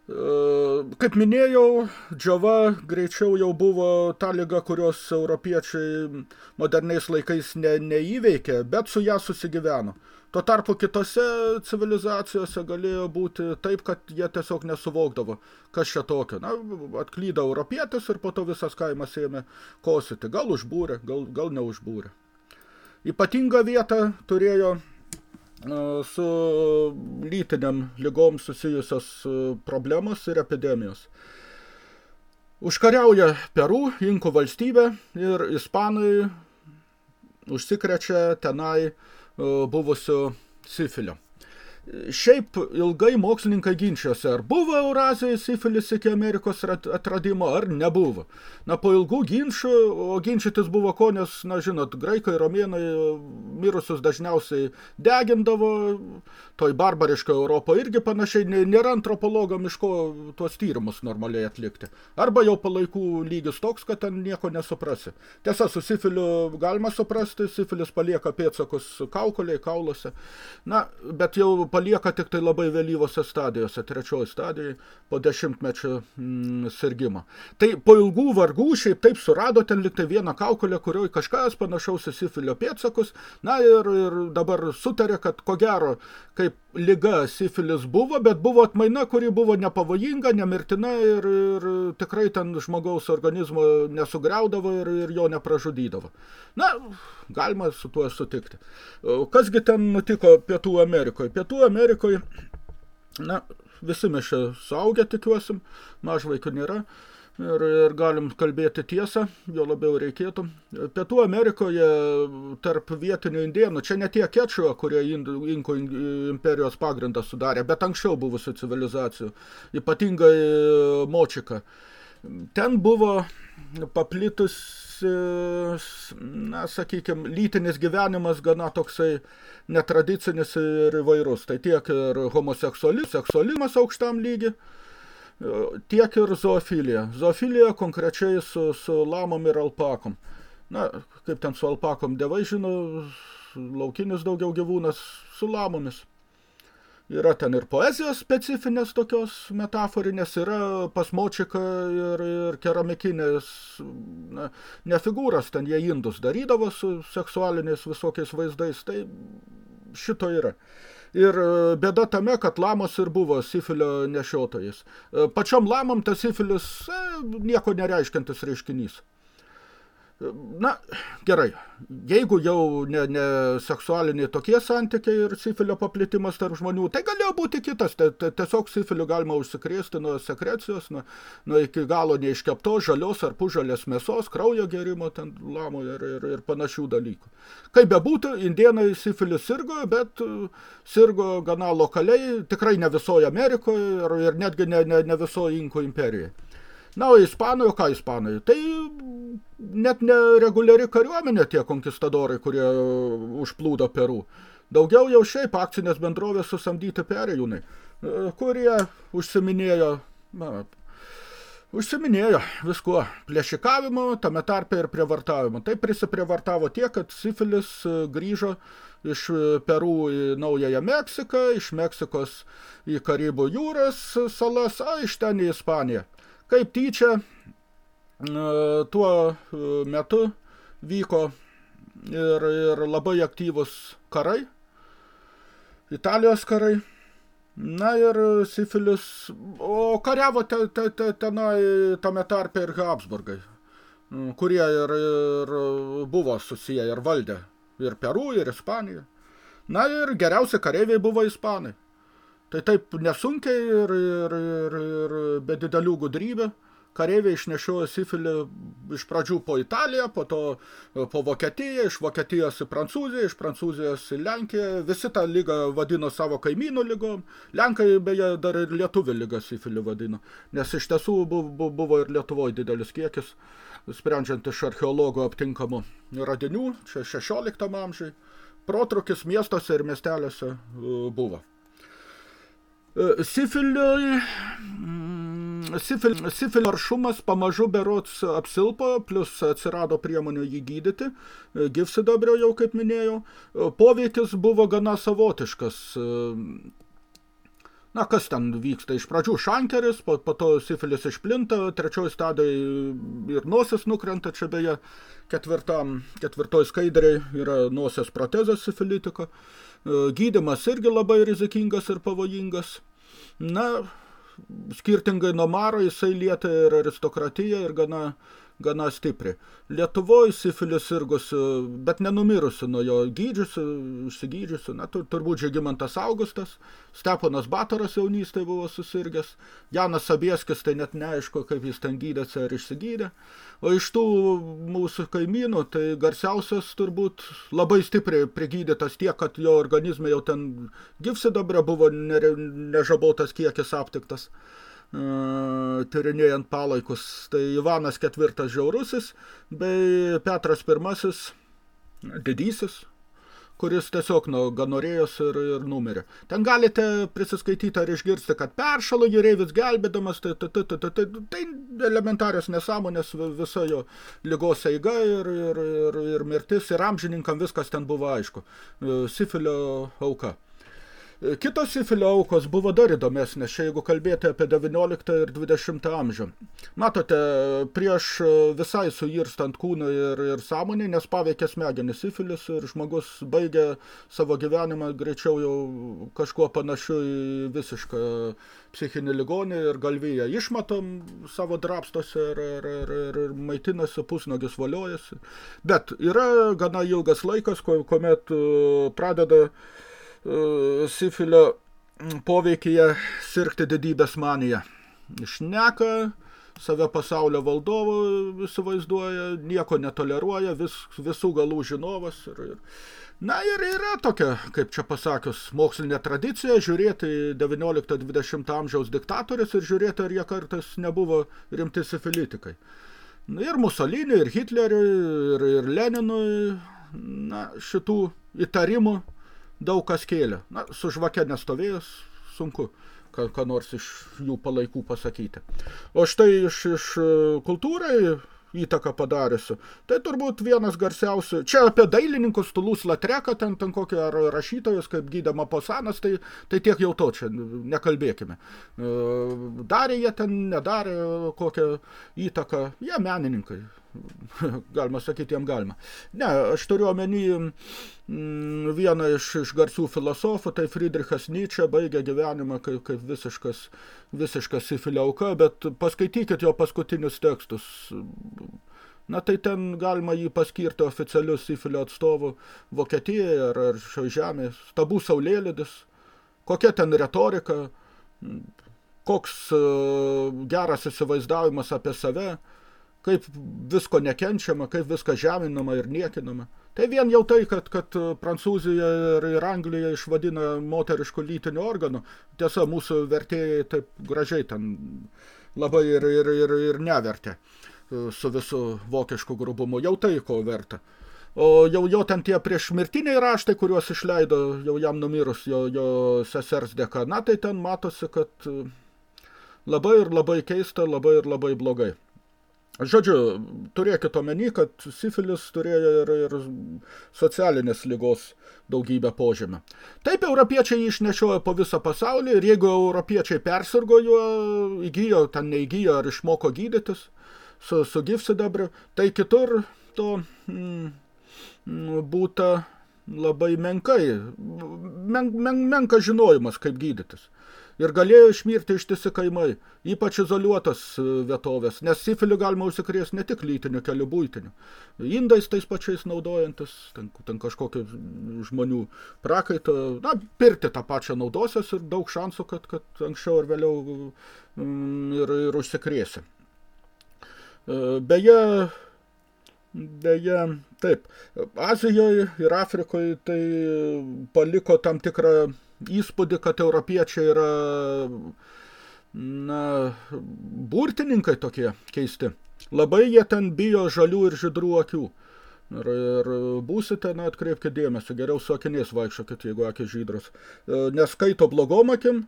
Kaip minėjau, džiova greičiau jau buvo ta lyga, kurios europiečiai moderniais laikais ne, neįveikė, bet su ją susigyveno. Tuo tarpu kitose civilizacijose galėjo būti taip, kad jie tiesiog nesuvokdavo, kas čia tokio. Na, atklydo europietis ir po to visas kaimas ėmė kosyti. Gal užbūrė, gal, gal neužbūrė. Ypatingą vietą turėjo su lytiniam lygom susijusios problemos ir epidemijos. Užkariauja Peru, Inkų valstybė ir ispanai užsikrečia tenai buvusiu sifilio. Šiaip ilgai mokslininkai ginčiose, ar buvo Eurazijai sifilis iki Amerikos atradimo, ar nebuvo. Na, po ilgų ginčių, o ginčytis buvo ko, nes, na, žinot, graikai, romėnai mirusius dažniausiai degindavo, toj barbariškai Europoje irgi panašiai, nėra antropologam iš ko tuos tyrimus normaliai atlikti. Arba jau palaikų lygis toks, kad ten nieko nesuprasi. Tiesa, su sifiliu galima suprasti, sifilis palieka pėtsakus kaukolėje, kauluose. Na, bet jau palieka tik tai labai vėlyvose stadijose, trečioji stadijai, po dešimtmečio mm, sirgimo. Tai po ilgų vargų šiaip taip surado ten liktai vieną kaukolę, kurioje kažkas panašaus į sifilio pėtsakus, na ir, ir dabar sutarė, kad ko gero, kaip lyga sifilis buvo, bet buvo atmaina, kuri buvo nepavojinga, nemirtina ir, ir tikrai ten žmogaus organizmo nesugriaudavo ir, ir jo nepražudydavo. Na, galima su tuo sutikti. Kasgi ten nutiko Pietų Amerikoje? Pietų Amerikoje, na, visi mes čia suaugę tikiuosim, mažvaikių nėra. Ir, ir galim kalbėti tiesą, jo labiau reikėtų. Pietų Amerikoje tarp vietinių indienų, čia ne tie kečuo, kurie Inkų imperijos pagrindą sudarė, bet anksčiau buvusių civilizacijų, ypatingai Močika. Ten buvo paplitus na, sakykime, lytinis gyvenimas gana toksai netradicinis ir įvairus. Tai tiek ir homoseksualis, seksualimas aukštam lygi, tiek ir zoofilija. Zoofilija konkrečiai su, su lamom ir alpakom. Na, kaip ten su alpakom devai žino, laukinis daugiau gyvūnas su lamomis. Yra ten ir poezijos specifinės tokios metaforinės, yra pasmočika ir, ir keramikinės, na, ne figūras, ten jie indus darydavo su seksualiniais visokiais vaizdais, tai šito yra. Ir bėda tame, kad lamos ir buvo sifilio nešiotojas. Pačiom lamom tas sifilis nieko nereiškiantis reiškinys. Na, gerai, jeigu jau ne, ne seksualiniai tokie santykiai ir sifilio paplitimas tarp žmonių, tai galėjo būti kitas, tai, tai tiesiog sifiliu galima užsikrėsti nuo sekrecijos, nuo, nuo iki galo neiškeptos žalios ar pužalės mėsos, kraujo gerimo, ten lamo ir, ir, ir panašių dalykų. Kaip bebūtų, indienai sifiliu sirgo, bet sirgo gana lokaliai, tikrai ne visoje Amerikoje ir, ir netgi ne, ne, ne visoje Inkų imperijoje. Na, o ispanai, ką ispanai? Tai net ne reguliari kariuomenė tie konkistadorai, kurie užplūdo Peru. Daugiau jau šiaip akcinės bendrovės susamdyti perėjūnai, kurie užsiminėjo, na, užsiminėjo viskuo plėšikavimo, tame tarpe ir prievartavimo. Tai prisiprievartavo tiek, kad sifilis grįžo iš Peru į Naująją Meksiką, iš Meksikos į Karibų jūras salas, a iš ten į Ispaniją. Kaip tyčia, tuo metu vyko ir, ir labai aktyvus karai, Italijos karai, na ir sifilis, o kariavo te, te, te, tenai tame tarpe ir Habsburgai, kurie ir, ir buvo susiję ir valdė ir Peru, ir Ispaniją. Na ir geriausi kareiviai buvo ispanai. Tai taip nesunkiai ir, ir, ir, ir be didelių gudrybių kareiviai išnešiojo sifilį iš pradžių po Italiją, po to po Vokietiją, iš Vokietijos į Prancūziją, iš Prancūzijos į Lenkiją. Visi tą lygą vadino savo kaimynų lygom. Lenkai beje dar ir lietuvių lygą sifilį vadino, nes iš tiesų buvo, ir Lietuvoje didelis kiekis, sprendžiant iš archeologų aptinkamų radinių, čia 16 amžiai. Protrukis miestuose ir miesteliuose buvo. Sifiliui sifil, sifilio aršumas pamažu berots apsilpo, plus atsirado priemonių jį gydyti, gyvsidabrio jau kaip minėjau. Poveikis buvo gana savotiškas. Na, kas ten vyksta? Iš pradžių šankeris, po, po to sifilis išplinta, trečioj stadai ir nosis nukrenta, čia beje ketvirtam, ketvirtoj skaidriai yra nosies protezas sifilitiko. Gydymas irgi labai rizikingas ir pavojingas. Na, skirtingai nuo maro jisai lietė ir aristokratiją ir gana, gana stipriai. Lietuvoje sifilis sirgusi, bet nenumirusi nuo jo gydžiusi, išsigydžiusi, na, tur, turbūt Žygimantas Augustas, Steponas Bataras jaunystėje buvo susirgęs, Janas Sabieskis, tai net neaišku, kaip jis ten gydėsi ar išsigydė. O iš tų mūsų kaimynų, tai garsiausias turbūt labai stipriai prigydytas tiek, kad jo organizme jau ten gyvsidabrio buvo nežabotas kiekis aptiktas tyrinėjant palaikus. Tai Ivanas IV Žiaurusis bei Petras I didysis, kuris tiesiog nuo ganorėjos ir, ir numirė. Ten galite prisiskaityti ar išgirsti, kad peršalo jūreivis gelbėdamas, tai, tai, tai, tai, tai, tai elementarios nesąmonės visa jo lygos eiga ir, ir, ir, ir mirtis ir amžininkam viskas ten buvo aišku. Sifilio auka. Kitos sifilio aukos buvo dar įdomesnės, jeigu kalbėti apie 19 ir 20 amžių. Matote, prieš visai suirstant kūną ir, ir sąmonį, nes paveikė smegenis sifilis ir žmogus baigė savo gyvenimą greičiau jau kažkuo panašiu į visišką psichinį ligonį ir galvyje išmatom savo drapstose ir, ir, ir, ir, ir maitinasi, pusnogis valiojasi. Bet yra gana ilgas laikas, kuomet pradeda sifilio poveikyje sirgti didybės manija. Išneka, save pasaulio valdovu įsivaizduoja, nieko netoleruoja, vis, visų galų žinovas. Ir, ir. Na ir yra tokia, kaip čia pasakius, mokslinė tradicija žiūrėti 19-20 amžiaus diktatorius ir žiūrėti, ar jie kartais nebuvo rimti sifilitikai. Ir Musolini, ir Hitleriui, ir, ir Leninui, na, šitų įtarimų daug kas kėlė. Na, su žvake nestovėjus, sunku ką, ką nors iš jų palaikų pasakyti. O štai iš, iš e, kultūrai įtaką padariusių. Tai turbūt vienas garsiausių, čia apie dailininkus Tulus Latreką, ten, ten kokie ar rašytojus, kaip gydama Posanas, tai, tai tiek jau to čia nekalbėkime. E, darė jie ten, nedarė kokią įtaką, jie menininkai galima sakyti, jam galima. Ne, aš turiu omeny vieną iš, iš garsių filosofų, tai Friedrichas Nietzsche baigė gyvenimą kaip, kaip visiškas, visiškas sifiliauka, bet paskaitykit jo paskutinius tekstus. Na tai ten galima jį paskirti oficialius sifilio atstovų Vokietijoje ar, ar šio žemė, stabų saulėlydis, kokia ten retorika, koks e, geras įsivaizdavimas apie save, kaip visko nekenčiama, kaip viską žeminama ir niekinama. Tai vien jau tai, kad, kad Prancūzija ir, ir Anglija išvadina moteriškų lytinių organų, tiesa, mūsų vertėjai taip gražiai ten labai ir, ir, ir, ir nevertė e, su visu vokišku grubumu, jau tai ko verta. O jau jo ten tie priešmirtiniai raštai, kuriuos išleido jau jam numirus jo, jo sesers dėka, na tai ten matosi, kad labai ir labai keista, labai ir labai blogai. Žodžiu, turėkit omeny, kad sifilis turėjo ir, ir socialinės lygos daugybę požymę. Taip, europiečiai išnešiojo po visą pasaulį ir jeigu europiečiai persirgo juo, įgyjo, ten neįgyjo ar išmoko gydytis su, su gyvsidabriu, tai kitur to mm, būta labai menkai, men, men, menka žinojimas, kaip gydytis ir galėjo išmirti ištisi kaimai, ypač izoliuotas e, vietovės, nes sifilių galima užsikrėsti ne tik lytiniu keliu būtiniu. Indais tais pačiais naudojantis, ten, ten kažkokį žmonių prakaitą, na, pirti tą pačią naudosios ir daug šansų, kad, kad anksčiau ar vėliau mm, ir, ir užsikrėsi. E, beje, Deja, taip, Azijoje ir Afrikoje tai paliko tam tikrą įspūdį, kad europiečiai yra na, burtininkai tokie keisti. Labai jie ten bijo žalių ir žydrų akių. Ir, ir būsite, na, atkreipkite dėmesį, geriau su akiniais vaikščiokit, jeigu akis žydros. E, neskaito blogom akim,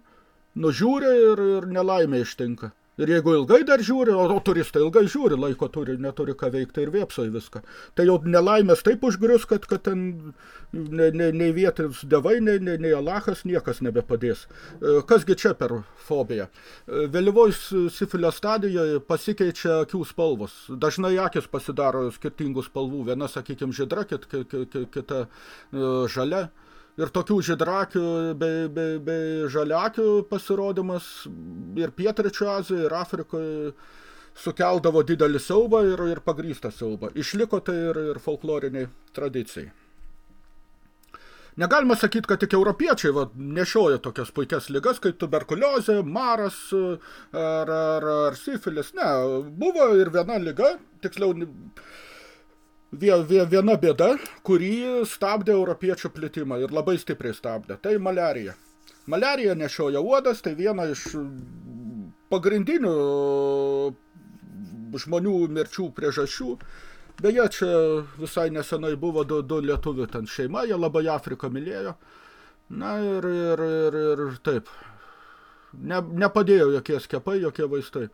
nužiūri ir, ir nelaimė ištinka. Ir jeigu ilgai dar žiūri, o, turistai ilgai žiūri, laiko turi, neturi ką veikti ir vėpso į viską. Tai jau nelaimės taip užgrius, kad, kad ten nei, nei, nei vietos devai, nei, nei, nei Alachas niekas nebepadės. E, kasgi čia per fobiją? E, Vėlyvoj sifilio stadijoje pasikeičia akių spalvos. Dažnai akis pasidaro skirtingų spalvų. Viena, sakykime, žydra, kita, kita e, žalia. Ir tokių židrakių bei, bei, bei žaliakių pasirodymas ir Pietričio Azijoje, ir Afrikoje sukeldavo didelį siaubą ir, ir pagrįstą siaubą. Išliko tai ir, ir folkloriniai tradicijai. Negalima sakyti, kad tik europiečiai va, nešioja tokias puikias ligas, kaip tuberkuliozė, maras ar, ar, ar sifilis. Ne, buvo ir viena liga, tiksliau viena bėda, kurį stabdė europiečių plitimą ir labai stipriai stabdė. Tai malerija. Malerija nešioja uodas, tai viena iš pagrindinių žmonių mirčių priežasčių. Beje, čia visai nesenai buvo du, du lietuvių ten šeima, jie labai Afriką mylėjo. Na ir, ir, ir, ir taip, ne, nepadėjo jokie skiepai, jokie vaistai.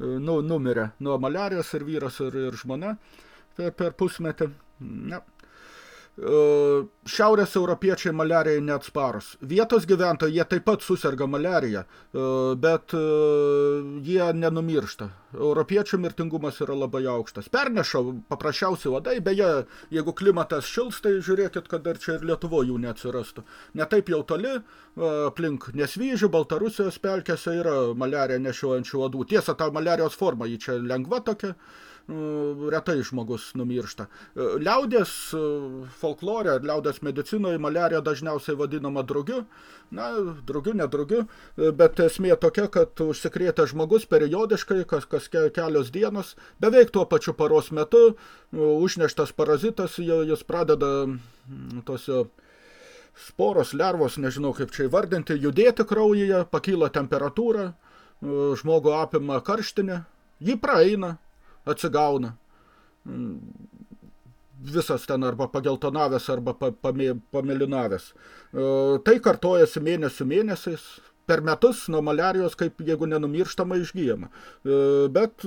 Nu, numirė nuo maliarijos ir vyras ir, ir žmona per, per pusmetį. Ne. Šiaurės europiečiai maliarijai neatsparus. Vietos gyventojai, jie taip pat susirga malariją, bet jie nenumiršta. Europiečių mirtingumas yra labai aukštas. Perneša paprasčiausiai vadai, beje, jeigu klimatas šils, tai žiūrėkit, kad dar čia ir Lietuvo jų neatsirastų. Netaip jau toli, aplink Nesvyžių, Baltarusijos pelkėse yra malariją nešiojančių vadų. Tiesa, ta malarijos forma, ji čia lengva tokia, retai žmogus numiršta. E, liaudės e, folklore, liaudės medicinoje malerija dažniausiai vadinama drugiu. Na, drugiu, nedrugiu, e, bet esmė tokia, kad užsikrėtęs žmogus periodiškai, kas, kas kelios dienos, beveik tuo pačiu paros metu, užneštas parazitas, jis pradeda tose sporos, lervos, nežinau kaip čia įvardinti, judėti kraujyje, pakyla temperatūra, žmogo apima karštinė, jį praeina, atsigauna. Visas ten arba pageltonavęs, arba pamėlinavęs. E, tai kartojasi mėnesių mėnesiais, per metus nuo maliarijos, kaip jeigu nenumirštama, išgyjama. E, bet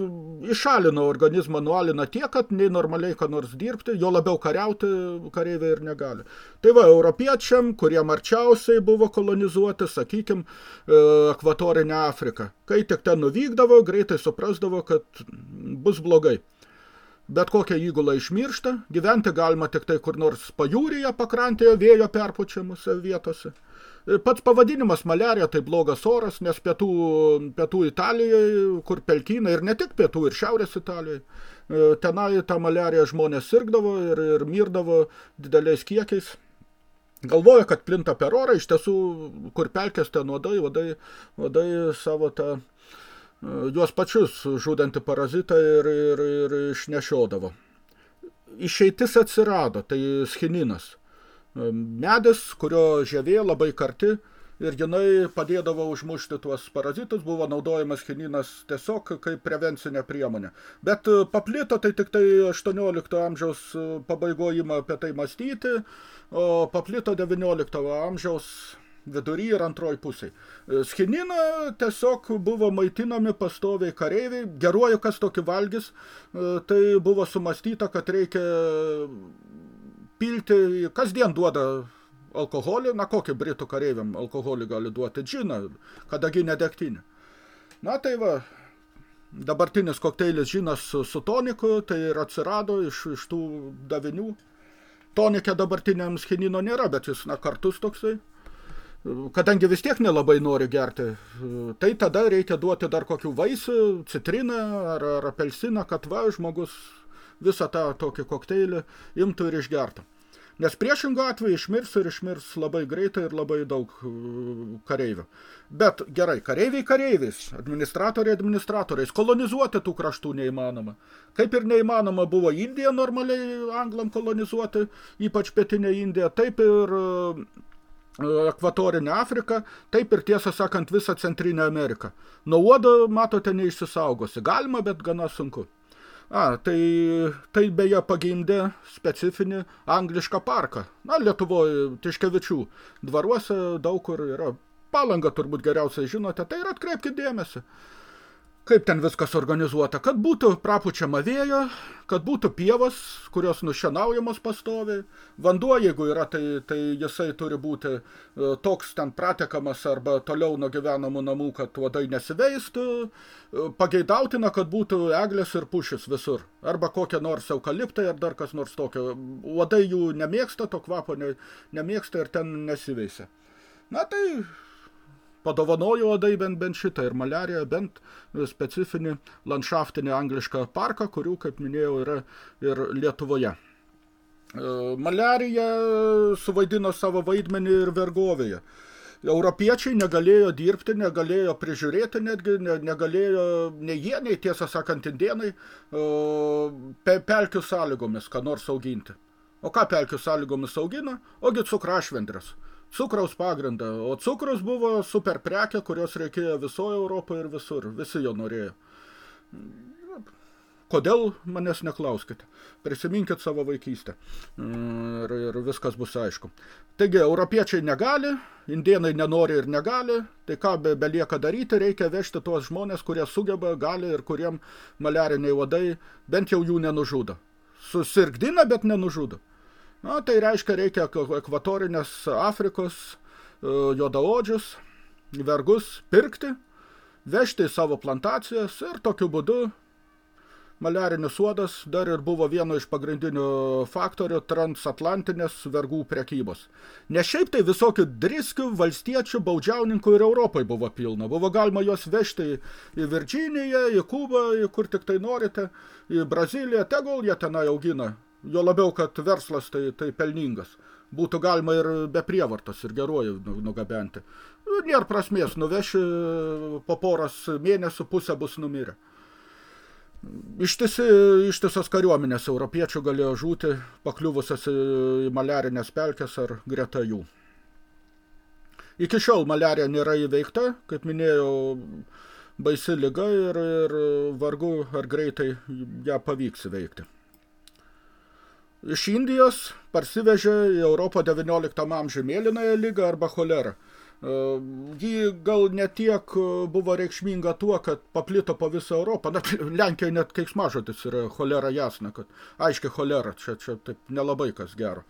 išalino organizmą, nualina tiek, kad nei normaliai ką nors dirbti, jo labiau kariauti kareiviai ir negali. Tai va, europiečiam, kurie marčiausiai buvo kolonizuoti, sakykim, e, ekvatorinę Afriką. Kai tik ten nuvykdavo, greitai suprasdavo, kad bus blogai. bet kokia įgula išmiršta, gyventi galima tik tai kur nors pajūryje pakrantėje vėjo perpučiamuose vietose. Pats pavadinimas malerija tai blogas oras, nes pietų, pietų Italijoje, kur pelkynai ir ne tik pietų ir šiaurės Italijoje, tenai tą maleriją žmonės sirgdavo ir, ir mirdavo dideliais kiekiais. Galvoja, kad plinta per orą, iš tiesų, kur pelkės ten nuodai, vadai, vadai savo tą juos pačius žudantį parazitą ir, ir, ir išnešiodavo. Išeitis atsirado, tai schininas. Medis, kurio žievė labai karti ir jinai padėdavo užmušti tuos parazitus, buvo naudojamas chininas tiesiog kaip prevencinė priemonė. Bet paplito tai tik tai 18 amžiaus pabaigoje apie tai mąstyti, o paplito 19 amžiaus vidury ir antroj pusėj. E, Schinina tiesiog buvo maitinami pastoviai kareiviai, geruoju kas tokį valgys, e, tai buvo sumastyta, kad reikia pilti, kasdien duoda alkoholį, na kokį britų kareiviam alkoholį gali duoti, džiną, kadagi nedegtinį. Na tai va, dabartinis kokteilis žinas su, su toniku, tai ir atsirado iš, iš tų davinių. Tonikė dabartiniam schinino nėra, bet jis na, kartus toksai kadangi vis tiek nelabai nori gerti, tai tada reikia duoti dar kokių vaisių, citriną ar, ar apelsiną, kad va, žmogus visą tą tokį kokteilį imtų ir išgertų. Nes priešingų atveju išmirs ir išmirs labai greitai ir labai daug kareivių. Bet gerai, kareiviai kareiviais, administratoriai administratoriais, kolonizuoti tų kraštų neįmanoma. Kaip ir neįmanoma buvo Indiją normaliai anglam kolonizuoti, ypač pietinė Indija, taip ir ekvatorinę Afriką, taip ir tiesą sakant visą Centrinę Ameriką. Nuo uodo, matote, neišsisaugosi. Galima, bet gana sunku. A, tai, tai beje pagimdė specifinį anglišką parką. Na, Lietuvoje Tiškevičių dvaruose daug kur yra. Palanga turbūt geriausiai žinote, tai ir atkreipkite dėmesį kaip ten viskas organizuota, kad būtų prapučiama vėjo, kad būtų pievos, kurios nušienaujamos pastoviai, vanduo, jeigu yra, tai, tai jisai turi būti e, toks ten pratekamas arba toliau nuo gyvenamų namų, kad uodai nesiveistų, e, pageidautina, kad būtų eglės ir pušis visur, arba kokie nors eukaliptai ar dar kas nors tokio. Uodai jų nemėgsta, to kvapo ne, nemėgsta ir ten nesiveisia. Na tai padovanojo odai bent, bent šitą ir maliariją, bent specifinį landšaftinį anglišką parką, kurių, kaip minėjau, yra ir Lietuvoje. E, maliarija suvaidino savo vaidmenį ir vergovėje. Europiečiai negalėjo dirbti, negalėjo prižiūrėti, netgi negalėjo nei jie, nei tiesą sakant indienai, pe, pelkių sąlygomis, ką nors auginti. O ką pelkių sąlygomis augina? Ogi cukrašvendrės cukraus pagrindą, o cukrus buvo super prekė, kurios reikėjo visoje Europoje ir visur, visi jo norėjo. Kodėl manęs neklauskite? Prisiminkit savo vaikystę ir, ir viskas bus aišku. Taigi, europiečiai negali, indienai nenori ir negali, tai ką be, belieka daryti, reikia vežti tuos žmonės, kurie sugeba, gali ir kuriem maliariniai vadai bent jau jų nenužudo. Susirgdina, bet nenužudo. Na, tai reiškia, reikia ekvatorinės Afrikos e, juodaodžius, vergus pirkti, vežti į savo plantacijas ir tokiu būdu maliarinis uodas dar ir buvo vieno iš pagrindinių faktorių transatlantinės vergų prekybos. Ne šiaip tai visokių driskių, valstiečių, baudžiauninkų ir Europai buvo pilna. Buvo galima juos vežti į Virginiją, į Kubą, į kur tik tai norite, į Braziliją, tegul jie tenai augina Jo labiau, kad verslas tai, tai pelningas. Būtų galima ir be prievartos ir geruoju nu, nugabenti. Nėra prasmės, nuveši po poros mėnesių pusę bus numirę. Ištisi, ištisas kariuomenės europiečių galėjo žūti, pakliuvusias į maliarinės pelkės ar greta jų. Iki šiol maliarija nėra įveikta, kaip minėjau, baisi liga ir, ir vargu ar greitai ją pavyks įveikti. Iš Indijos parsivežė į Europą 19 amžių mėlynąją lygą arba cholerą. Ji gal ne tiek buvo reikšminga tuo, kad paplito po visą Europą. Na, Lenkijoje net keiksmažodis yra cholera jasna, kad aiškiai cholera, čia, čia taip nelabai kas gero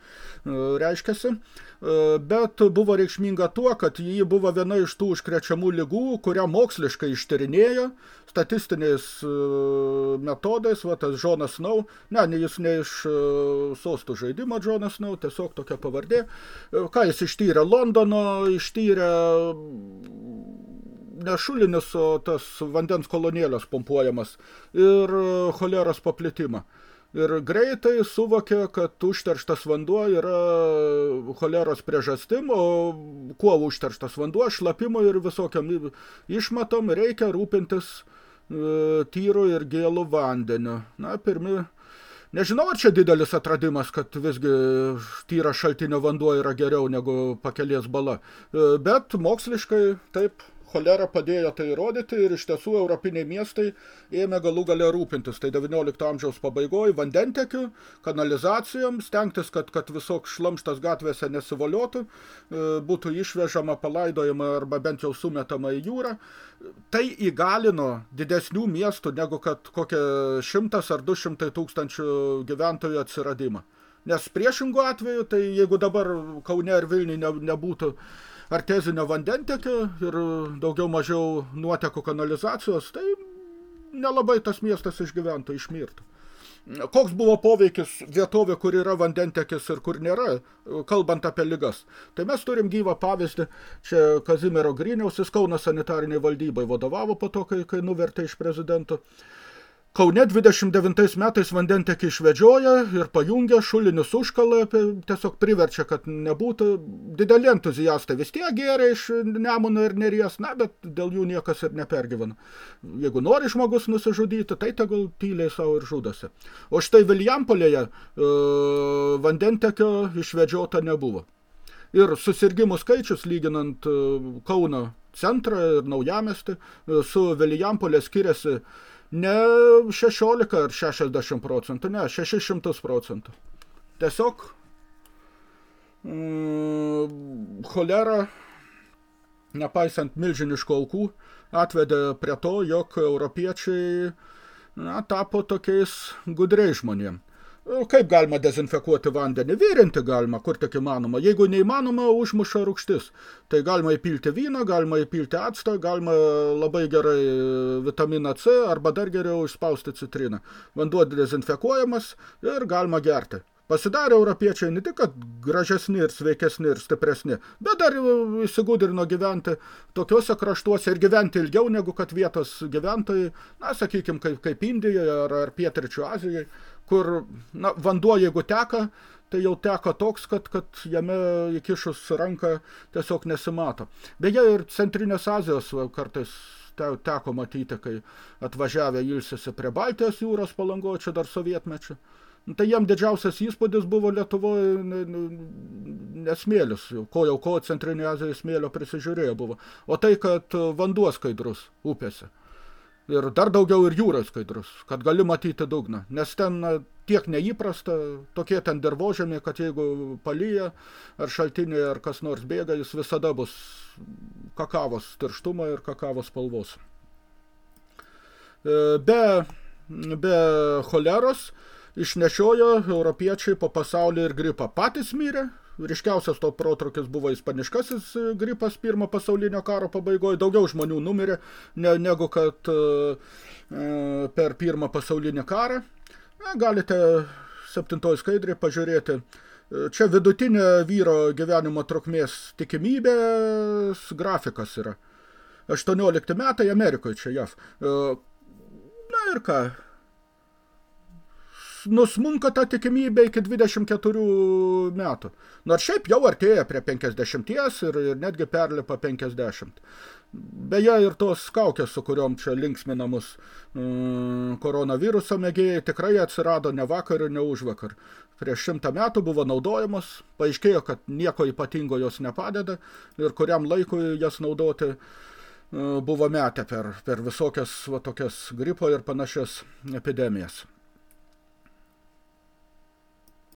reiškiasi. Bet buvo reikšminga tuo, kad ji buvo viena iš tų užkrečiamų lygų, kurią moksliškai ištyrinėjo, statistiniais metodais, va, tas Jonas Snow, ne, jis ne iš sostų žaidimo Jonas Snow, tiesiog tokia pavardė, ką jis ištyrė Londono, ištyrė ne šulinis, o tas vandens kolonėlės pompuojamas ir choleros paplitimą. Ir greitai suvokė, kad užterštas vanduo yra choleros priežastim, o kuo užterštas vanduo, šlapimo ir visokiam išmatom reikia rūpintis e, tyru ir gėlų vandeniu. Na, pirmi, nežinau, ar čia didelis atradimas, kad visgi tyra šaltinio vanduo yra geriau negu pakelės bala, e, bet moksliškai taip Cholera padėjo tai įrodyti ir iš tiesų europiniai miestai ėmė galų gale rūpintis. Tai 19 amžiaus pabaigoje vandentekių, kanalizacijom, stengtis, kad, kad visoks šlamštas gatvėse nesivoliotų, e, būtų išvežama, palaidojama arba bent jau sumetama į jūrą. Tai įgalino didesnių miestų negu kad kokie šimtas ar du šimtai tūkstančių gyventojų atsiradimą. Nes priešingų atveju, tai jeigu dabar Kaune ar Vilniui nebūtų artezinio vandentekio ir daugiau mažiau nuotekų kanalizacijos, tai nelabai tas miestas išgyventų, išmirtų. Koks buvo poveikis vietovė, kur yra vandentekis ir kur nėra, kalbant apie ligas. Tai mes turim gyvą pavyzdį, čia Kazimiero Griniaus, jis Kauno sanitariniai valdybai vadovavo po to, kai, kai nuvertė iš prezidento. Kaune 29 metais vandentekį išvedžioja ir pajungia, šulinius užkala, tiesiog priverčia, kad nebūtų. Dideli entuziastai vis tiek gėrė iš Nemuno ir Neries, na, bet dėl jų niekas ir nepergyvena. Jeigu nori žmogus nusižudyti, tai tegul tyliai savo ir žudasi. O štai Viljampolėje e, vandentekio išvedžiota nebuvo. Ir susirgymų skaičius, lyginant e, Kauno centrą ir naujamestį, e, su Viljampolė skiriasi ne 16 ar 60 procentų, ne, 600 procentų. Tiesiog mm, cholera, nepaisant milžiniškų aukų, atvedė prie to, jog europiečiai na, tapo tokiais gudriais žmonėmis. Kaip galima dezinfekuoti vandenį? Virinti galima, kur tik įmanoma. Jeigu neįmanoma, užmuša rūgštis. Tai galima įpilti vyną, galima įpilti actą, galima labai gerai vitaminą C arba dar geriau išspausti citriną. Vanduo dezinfekuojamas ir galima gerti. Pasidarė europiečiai ne tik, kad gražesni ir sveikesni ir stipresni, bet dar įsigudrino gyventi tokiuose kraštuose ir gyventi ilgiau negu kad vietos gyventojai, na, sakykim, kaip, kaip Indijoje ar, ar Pietričių Azijoje kur na, vanduo jeigu teka, tai jau teka toks, kad, kad jame įkišus ranką tiesiog nesimato. Beje, ir Centrinės Azijos kartais te, teko matyti, kai atvažiavę ilsėsi prie Baltijos jūros palango, čia dar sovietmečių. Nu, tai jam didžiausias įspūdis buvo Lietuvoje nesmėlis, ko jau ko Centrinė Azija smėlio prisižiūrėjo buvo, o tai, kad vanduo skaidrus upėse ir dar daugiau ir jūros skaidrus, kad gali matyti dugną, nes ten tiek neįprasta, tokie ten dirbožėmiai, kad jeigu palyja ar šaltiniai ar kas nors bėga, jis visada bus kakavos tirštumo ir kakavos spalvos. E, be, be choleros išnešiojo europiečiai po pasaulį ir gripą. Patys mirė, Ryškiausias to protrukis buvo ispaniškasis e, gripas pirmo pasaulinio karo pabaigoje. Daugiau žmonių numirė ne, negu kad uh, per pirmą pasaulinį karą. Na, galite septintoj skaidrį pažiūrėti. Čia vidutinė vyro gyvenimo trukmės tikimybės grafikas yra. 18 metai Amerikoje čia JAV. Na ir ką, nusmunka ta tikimybė iki 24 metų. Nors šiaip jau artėja prie 50 ir, ir netgi perlipa 50. Beje, ir tos kaukės, su kuriuom čia linksminamus mm, koronaviruso mėgėjai, tikrai atsirado ne vakar ir ne už vakar. Prieš šimtą metų buvo naudojamos, paaiškėjo, kad nieko ypatingo jos nepadeda ir kuriam laikui jas naudoti mm, buvo metę per, per visokias va, tokias gripo ir panašias epidemijas.